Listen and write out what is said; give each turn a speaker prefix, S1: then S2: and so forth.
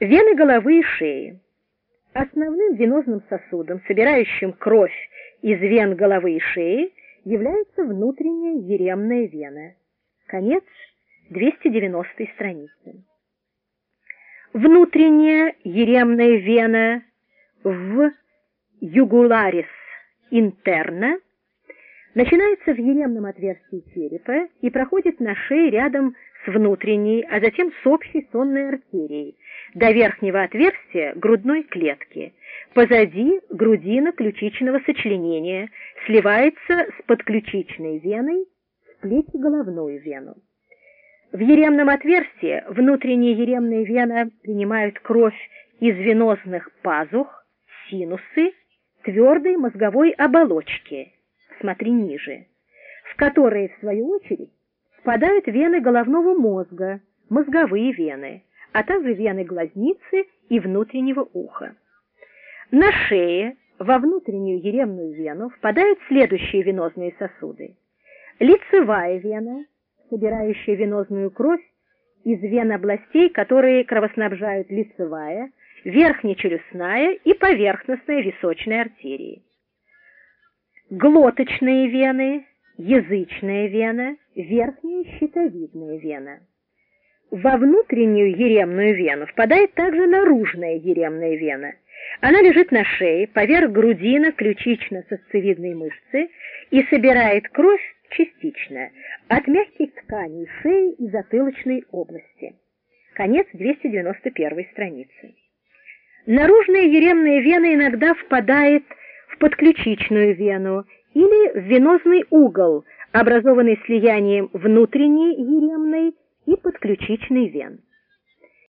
S1: Вены головы и шеи. Основным венозным сосудом, собирающим кровь из вен головы и шеи, является внутренняя еремная вена. Конец 290 страницы. Внутренняя еремная вена в югуларис интерна начинается в еремном отверстии черепа и проходит на шее рядом с внутренней, а затем с общей сонной артерией, до верхнего отверстия грудной клетки. Позади грудино-ключичного сочленения сливается с подключичной веной в плечи-головную вену. В еремном отверстии внутренняя еремная вена принимает кровь из венозных пазух, синусы, твердой мозговой оболочки, смотри ниже, в которые, в свою очередь, впадают вены головного мозга, мозговые вены, а также вены глазницы и внутреннего уха. На шее во внутреннюю еремную вену впадают следующие венозные сосуды. Лицевая вена, собирающая венозную кровь из вен областей, которые кровоснабжают лицевая, верхнечелюстная и поверхностная височная артерии. Глоточные вены, язычная вена, верхняя щитовидная вена. Во внутреннюю еремную вену впадает также наружная еремная вена. Она лежит на шее, поверх грудина ключично-сосцевидной мышцы и собирает кровь частично от мягких тканей шеи и затылочной области. Конец 291 страницы. Наружная еремная вена иногда впадает в подключичную вену или в венозный угол, образованный слиянием внутренней еремной и подключичной вен.